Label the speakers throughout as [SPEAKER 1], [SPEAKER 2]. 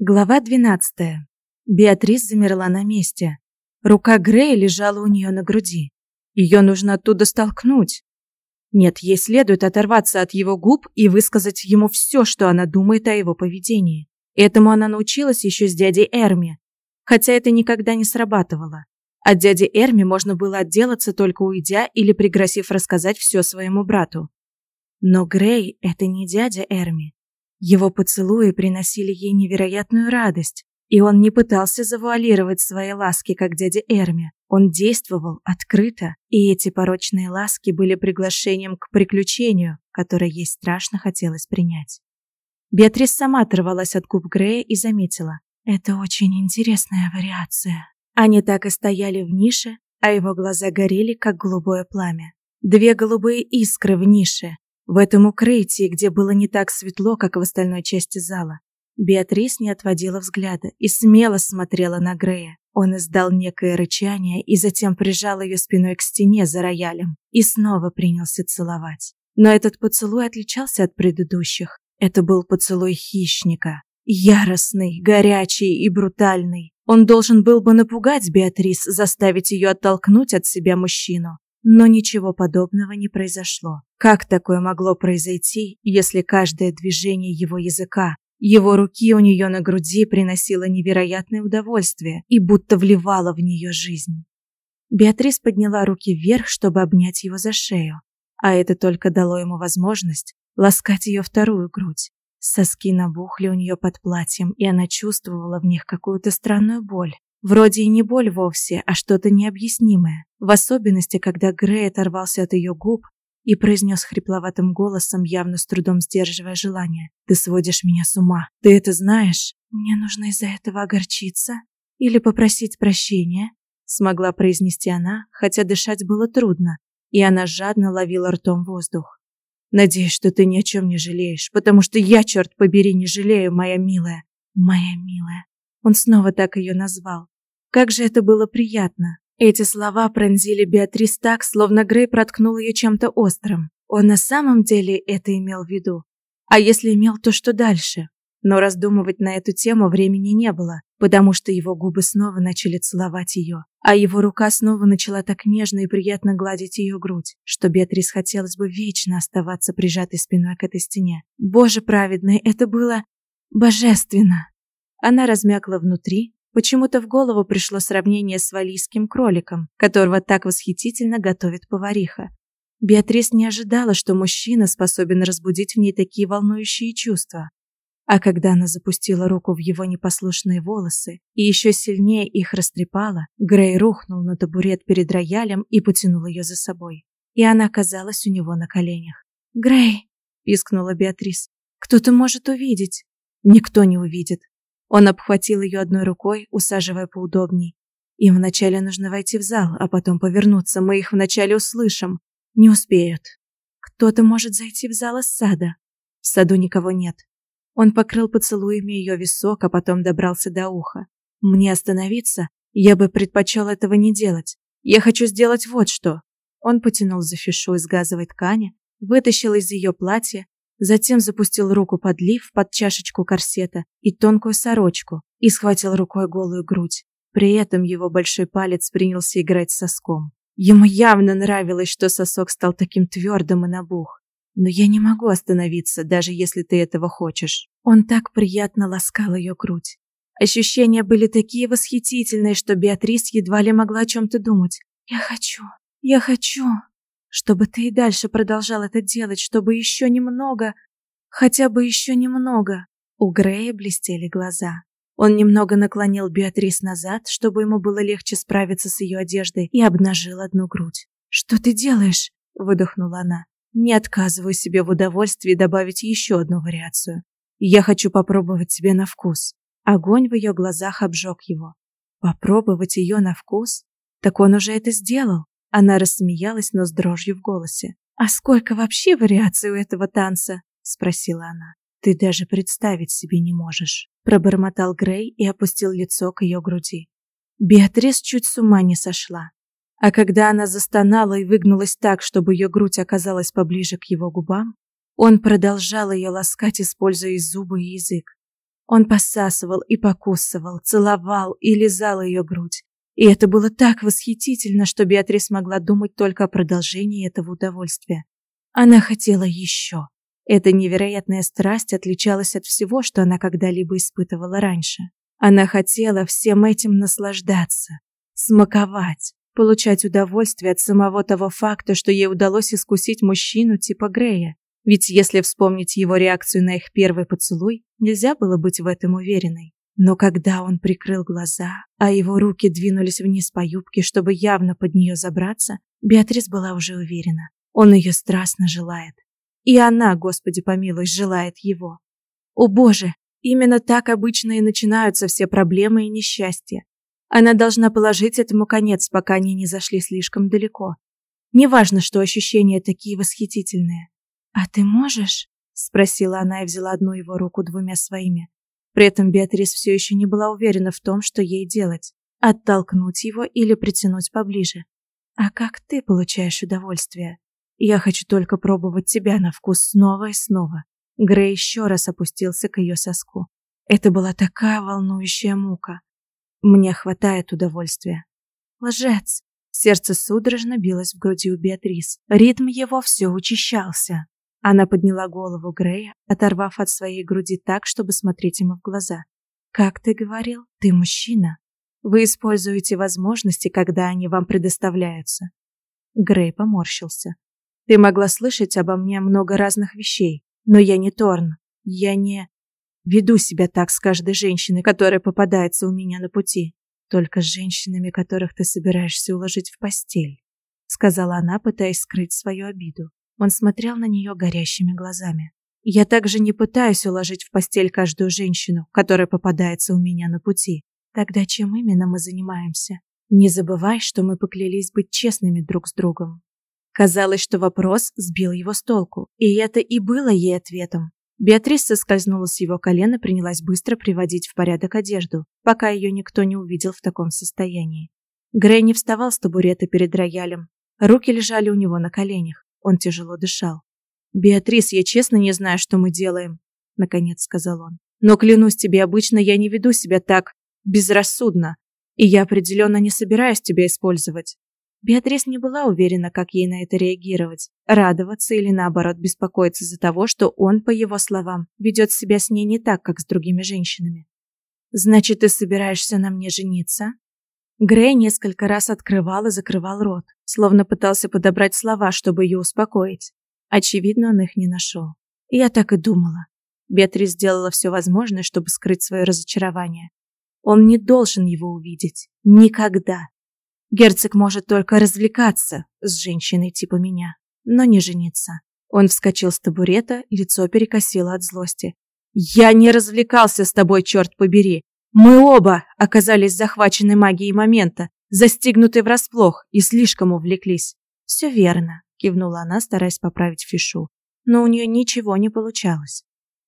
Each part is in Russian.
[SPEAKER 1] Глава 12. Беатрис замерла на месте. Рука Грея лежала у нее на груди. Ее нужно оттуда столкнуть. Нет, ей следует оторваться от его губ и высказать ему все, что она думает о его поведении. Этому она научилась еще с дядей Эрми, хотя это никогда не срабатывало. От дяди Эрми можно было отделаться только уйдя или пригрозив рассказать все своему брату. Но Грей – это не дядя Эрми. Его поцелуи приносили ей невероятную радость, и он не пытался завуалировать свои ласки, как дядя Эрми. Он действовал открыто, и эти порочные ласки были приглашением к приключению, которое ей страшно хотелось принять. Беатрис сама оторвалась от губ Грея и заметила. «Это очень интересная вариация». Они так и стояли в нише, а его глаза горели, как голубое пламя. Две голубые искры в нише, в этом укрытии, где было не так светло, как в остальной части зала, Беатрис не отводила взгляда и смело смотрела на Грея. Он издал некое рычание и затем прижал ее спиной к стене за роялем и снова принялся целовать. Но этот поцелуй отличался от предыдущих. Это был поцелуй хищника. Яростный, горячий и брутальный. Он должен был бы напугать Беатрис, заставить ее оттолкнуть от себя мужчину. Но ничего подобного не произошло. Как такое могло произойти, если каждое движение его языка, его руки у нее на груди приносило невероятное удовольствие и будто вливало в нее жизнь? Беатрис подняла руки вверх, чтобы обнять его за шею, а это только дало ему возможность ласкать ее вторую грудь. Соски набухли у нее под платьем, и она чувствовала в них какую-то странную боль. Вроде и не боль вовсе, а что-то необъяснимое. В особенности, когда Грей оторвался от ее губ и произнес хрипловатым голосом, явно с трудом сдерживая желание. «Ты сводишь меня с ума. Ты это знаешь? Мне нужно из-за этого огорчиться? Или попросить прощения?» Смогла произнести она, хотя дышать было трудно, и она жадно ловила ртом воздух. «Надеюсь, что ты ни о чем не жалеешь, потому что я, черт побери, не жалею, моя милая. Моя милая». Он снова так ее назвал. Как же это было приятно. Эти слова пронзили Беатрис так, словно Грей проткнул ее чем-то острым. Он на самом деле это имел в виду. А если имел, то что дальше? Но раздумывать на эту тему времени не было, потому что его губы снова начали целовать ее, а его рука снова начала так нежно и приятно гладить ее грудь, что Беатрис хотелось бы вечно оставаться прижатой спиной к этой стене. Боже праведный, это было божественно. Она размякла внутри, Почему-то в голову пришло сравнение с валийским кроликом, которого так восхитительно готовит повариха. Беатрис не ожидала, что мужчина способен разбудить в ней такие волнующие чувства. А когда она запустила руку в его непослушные волосы и еще сильнее их растрепала, Грей рухнул на табурет перед роялем и потянул ее за собой. И она оказалась у него на коленях. «Грей!» – пискнула Беатрис. «Кто-то может увидеть». «Никто не увидит», он обхватил ее одной рукой, усаживая поудобней. Им вначале нужно войти в зал, а потом повернуться. Мы их вначале услышим. Не успеют. Кто-то может зайти в зал из сада. В саду никого нет. Он покрыл поцелуями ее висок, а потом добрался до уха. Мне остановиться? Я бы предпочел этого не делать. Я хочу сделать вот что. Он потянул за фишу из газовой ткани, вытащил из ее платья Затем запустил руку под лиф, под чашечку корсета и тонкую сорочку и схватил рукой голую грудь. При этом его большой палец принялся играть соском. Ему явно нравилось, что сосок стал таким твердым и набух. Но я не могу остановиться, даже если ты этого хочешь. Он так приятно ласкал ее грудь. Ощущения были такие восхитительные, что Беатрис едва ли могла о чем-то думать. «Я хочу, я хочу», чтобы ты и дальше продолжал это делать, чтобы еще немного, хотя бы еще немного. У Грея блестели глаза. Он немного наклонил Беатрис назад, чтобы ему было легче справиться с ее одеждой, и обнажил одну грудь. «Что ты делаешь?» – выдохнула она. «Не отказываю себе в удовольствии добавить еще одну вариацию. Я хочу попробовать тебе на вкус». Огонь в ее глазах обжег его. Попробовать ее на вкус? Так он уже это сделал. Она рассмеялась, но с дрожью в голосе. «А сколько вообще вариаций у этого танца?» – спросила она. «Ты даже представить себе не можешь», – пробормотал Грей и опустил лицо к ее груди. Беатрис чуть с ума не сошла. А когда она застонала и выгнулась так, чтобы ее грудь оказалась поближе к его губам, он продолжал ее ласкать, используя зубы, и язык. Он посасывал и покусывал, целовал и лизал ее грудь. И это было так восхитительно, что Беатрис могла думать только о продолжении этого удовольствия. Она хотела еще. Эта невероятная страсть отличалась от всего, что она когда-либо испытывала раньше. Она хотела всем этим наслаждаться, смаковать, получать удовольствие от самого того факта, что ей удалось искусить мужчину типа Грея. Ведь если вспомнить его реакцию на их первый поцелуй, нельзя было быть в этом уверенной. Но когда он прикрыл глаза, а его руки двинулись вниз по юбке, чтобы явно под нее забраться, Беатрис была уже уверена. Он ее страстно желает. И она, Господи помилуй, желает его. О боже, именно так обычно и начинаются все проблемы и несчастья. Она должна положить этому конец, пока они не зашли слишком далеко. Неважно, что ощущения такие восхитительные. «А ты можешь?» – спросила она и взяла одну его руку двумя своими. При этом Беатрис все еще не была уверена в том, что ей делать – оттолкнуть его или притянуть поближе. «А как ты получаешь удовольствие?» «Я хочу только пробовать тебя на вкус снова и снова». Грей еще раз опустился к ее соску. Это была такая волнующая мука. Мне хватает удовольствия. Лжец. Сердце судорожно билось в груди у Беатрис. Ритм его все учащался. Она подняла голову Грея, оторвав от своей груди так, чтобы смотреть ему в глаза. «Как ты говорил, ты мужчина. Вы используете возможности, когда они вам предоставляются». Грей поморщился. «Ты могла слышать обо мне много разных вещей, но я не Торн. Я не... Веду себя так с каждой женщиной, которая попадается у меня на пути. Только с женщинами, которых ты собираешься уложить в постель», сказала она, пытаясь скрыть свою обиду. Он смотрел на нее горящими глазами. Я также не пытаюсь уложить в постель каждую женщину, которая попадается у меня на пути. Тогда чем именно мы занимаемся? Не забывай, что мы поклялись быть честными друг с другом. Казалось, что вопрос сбил его с толку, и это и было ей ответом. Беатрис соскользнула с его колена и принялась быстро приводить в порядок одежду, пока ее никто не увидел в таком состоянии. Грей не вставал с табурета перед роялем. Руки лежали у него на коленях. Он тяжело дышал. «Беатрис, я честно не знаю, что мы делаем», — наконец сказал он. «Но клянусь тебе, обычно я не веду себя так безрассудно, и я определенно не собираюсь тебя использовать». Беатрис не была уверена, как ей на это реагировать, радоваться или наоборот беспокоиться из-за того, что он, по его словам, ведет себя с ней не так, как с другими женщинами. «Значит, ты собираешься на мне жениться?» Грей несколько раз открывал и закрывал рот, словно пытался подобрать слова, чтобы ее успокоить. Очевидно, он их не нашел. я так и думала. Беатрис сделала все возможное, чтобы скрыть свое разочарование. Он не должен его увидеть. Никогда. Герцог может только развлекаться с женщиной типа меня, но не жениться. Он вскочил с табурета, лицо перекосило от злости. «Я не развлекался с тобой, черт побери! Мы оба оказались захвачены магией момента, застигнуты врасплох и слишком увлеклись. Все верно, кивнула она, стараясь поправить фишу. Но у нее ничего не получалось.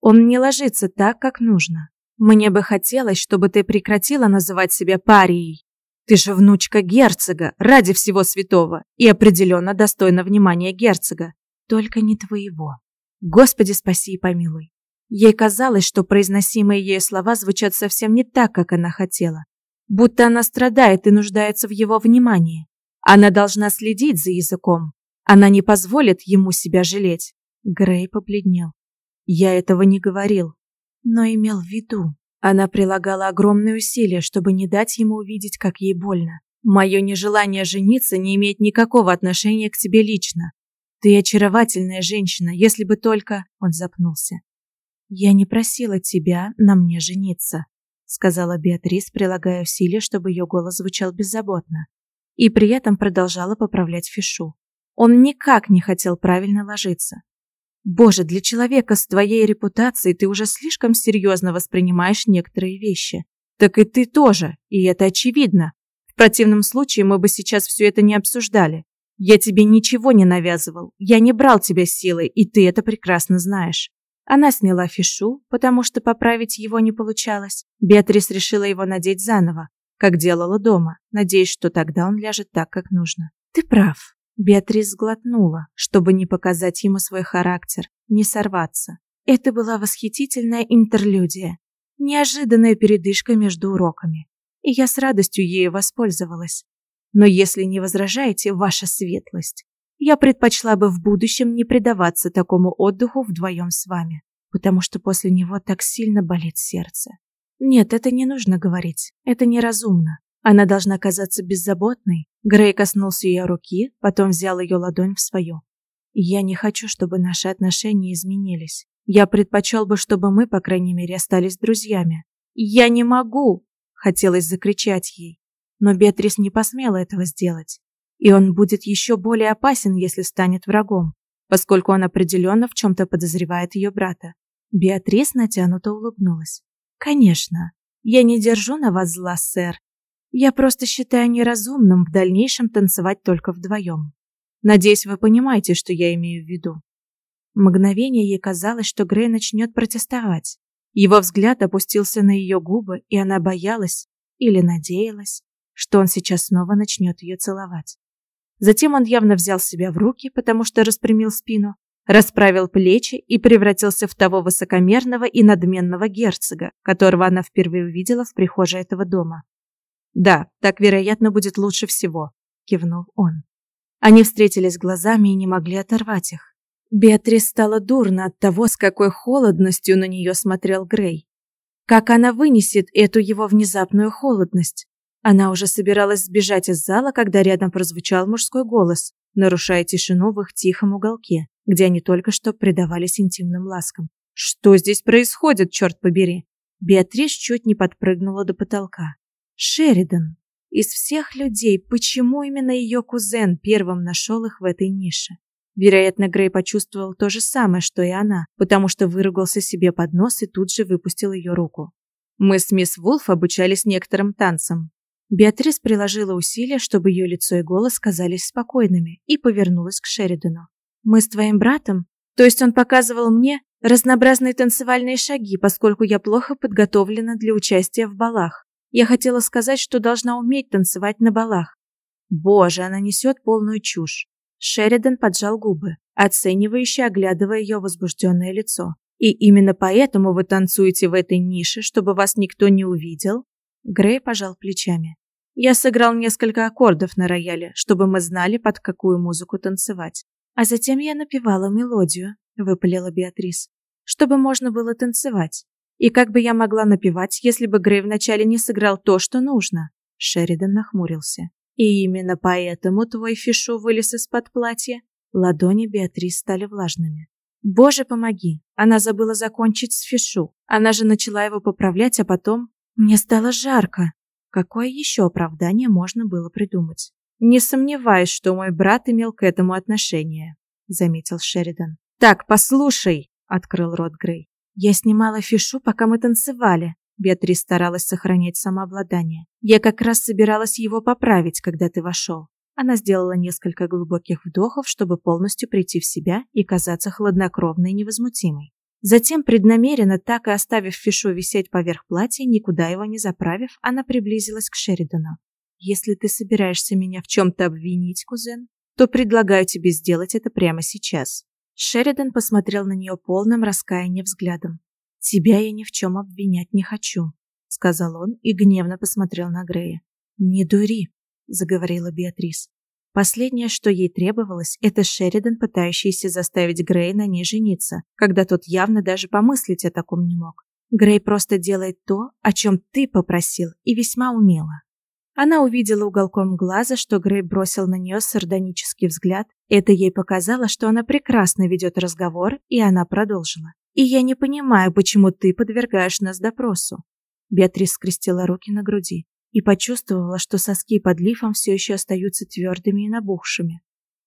[SPEAKER 1] Он не ложится так, как нужно. Мне бы хотелось, чтобы ты прекратила называть себя парией. Ты же внучка герцога, ради всего святого, и определенно достойна внимания герцога. Только не твоего. Господи, спаси и помилуй. Ей казалось, что произносимые ею слова звучат совсем не так, как она хотела. Будто она страдает и нуждается в его внимании. Она должна следить за языком. Она не позволит ему себя жалеть. Грей побледнел. Я этого не говорил, но имел в виду. Она прилагала огромные усилия, чтобы не дать ему увидеть, как ей больно. Мое нежелание жениться не имеет никакого отношения к тебе лично. Ты очаровательная женщина, если бы только... Он запнулся. «Я не просила тебя на мне жениться», сказала Беатрис, прилагая усилия, чтобы ее голос звучал беззаботно. И при этом продолжала поправлять фишу. Он никак не хотел правильно ложиться. Боже, для человека с твоей репутацией ты уже слишком серьезно воспринимаешь некоторые вещи. Так и ты тоже, и это очевидно. В противном случае мы бы сейчас все это не обсуждали. Я тебе ничего не навязывал, я не брал тебя силой, и ты это прекрасно знаешь. Она сняла фишу, потому что поправить его не получалось. Беатрис решила его надеть заново, как делала дома, надеясь, что тогда он ляжет так, как нужно. «Ты прав». Беатрис сглотнула, чтобы не показать ему свой характер, не сорваться. Это была восхитительная интерлюдия. Неожиданная передышка между уроками. И я с радостью ею воспользовалась. Но если не возражаете, ваша светлость, я предпочла бы в будущем не предаваться такому отдыху вдвоем с вами, потому что после него так сильно болит сердце. Нет, это не нужно говорить. Это неразумно. Она должна казаться беззаботной. Грей коснулся ее руки, потом взял ее ладонь в свою. Я не хочу, чтобы наши отношения изменились. Я предпочел бы, чтобы мы, по крайней мере, остались друзьями. Я не могу, хотелось закричать ей, но Беатрис не посмела этого сделать. И он будет еще более опасен, если станет врагом, поскольку он определенно в чем-то подозревает ее брата. Беатрис натянуто улыбнулась. Конечно, я не держу на вас зла, сэр. Я просто считаю неразумным в дальнейшем танцевать только вдвоем. Надеюсь, вы понимаете, что я имею в виду. Мгновение ей казалось, что Грей начнет протестовать. Его взгляд опустился на ее губы, и она боялась или надеялась, что он сейчас снова начнет ее целовать. Затем он явно взял себя в руки, потому что распрямил спину, расправил плечи и превратился в того высокомерного и надменного герцога, которого она впервые увидела в прихожей этого дома. «Да, так, вероятно, будет лучше всего», – кивнул он. Они встретились глазами и не могли оторвать их. Беатрис стало дурно от того, с какой холодностью на нее смотрел Грей. Как она вынесет эту его внезапную холодность? Она уже собиралась сбежать из зала, когда рядом прозвучал мужской голос, нарушая тишину в их тихом уголке, где они только что предавались интимным ласкам. Что здесь происходит, черт побери? Беатрис чуть не подпрыгнула до потолка. Шеридан. Из всех людей, почему именно ее кузен первым нашел их в этой нише? Вероятно, Грей почувствовал то же самое, что и она, потому что выругался себе под нос и тут же выпустил ее руку. Мы с мисс Вулф обучались некоторым танцам. Беатрис приложила усилия, чтобы ее лицо и голос казались спокойными, и повернулась к Шеридану. «Мы с твоим братом? То есть он показывал мне разнообразные танцевальные шаги, поскольку я плохо подготовлена для участия в балах. Я хотела сказать, что должна уметь танцевать на балах. Боже, она несет полную чушь. Шеридан поджал губы, оценивающе оглядывая ее возбужденное лицо. И именно поэтому вы танцуете в этой нише, чтобы вас никто не увидел? Грей пожал плечами. Я сыграл несколько аккордов на рояле, чтобы мы знали, под какую музыку танцевать. А затем я напевала мелодию, выпалила Беатрис, чтобы можно было танцевать. И как бы я могла напевать, если бы Грей вначале не сыграл то, что нужно? Шеридан нахмурился. И именно поэтому твой фишу вылез из-под платья. Ладони Беатрис стали влажными. Боже, помоги. Она забыла закончить с фишу. Она же начала его поправлять, а потом мне стало жарко. Какое еще оправдание можно было придумать? Не сомневаюсь, что мой брат имел к этому отношение, заметил Шеридан. Так, послушай, открыл рот Грей. Я снимала фишу, пока мы танцевали. Беатрис старалась сохранять самообладание. Я как раз собиралась его поправить, когда ты вошел. Она сделала несколько глубоких вдохов, чтобы полностью прийти в себя и казаться хладнокровной и невозмутимой. Затем, преднамеренно так и оставив фишу висеть поверх платья, никуда его не заправив, она приблизилась к Шеридану. «Если ты собираешься меня в чем-то обвинить, кузен, то предлагаю тебе сделать это прямо сейчас». Шеридан посмотрел на нее полным раскаянием взглядом. «Тебя я ни в чем обвинять не хочу», — сказал он и гневно посмотрел на Грея. «Не дури», — заговорила Беатрис. Последнее, что ей требовалось, это Шеридан, пытающийся заставить Грей на ней жениться, когда тот явно даже помыслить о таком не мог. Грей просто делает то, о чем ты попросил, и весьма умело. Она увидела уголком глаза, что Грей бросил на нее сардонический взгляд. Это ей показало, что она прекрасно ведет разговор, и она продолжила. «И я не понимаю, почему ты подвергаешь нас допросу». Беатрис скрестила руки на груди и почувствовала, что соски под лифом все еще остаются твердыми и набухшими.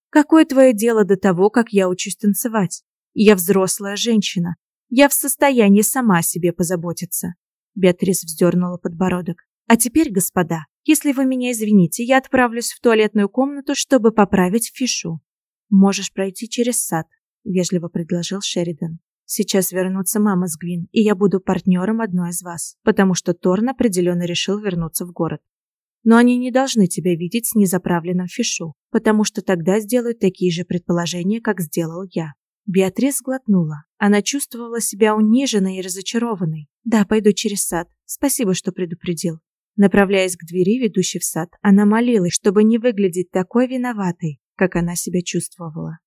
[SPEAKER 1] Какое твое дело до того, как я учусь танцевать? Я взрослая женщина. Я в состоянии сама о себе позаботиться. Беатрис вздернула подбородок. А теперь, господа, если вы меня извините, я отправлюсь в туалетную комнату, чтобы поправить фишу. Можешь пройти через сад, вежливо предложил Шеридан. Сейчас вернутся мама с Гвин, и я буду партнером одной из вас, потому что Торн определенно решил вернуться в город. Но они не должны тебя видеть с незаправленным фишу, потому что тогда сделают такие же предположения, как сделал я. Беатрис глотнула. Она чувствовала себя униженной и разочарованной. «Да, пойду через сад. Спасибо, что предупредил». Направляясь к двери, ведущей в сад, она молилась, чтобы не выглядеть такой виноватой, как она себя чувствовала.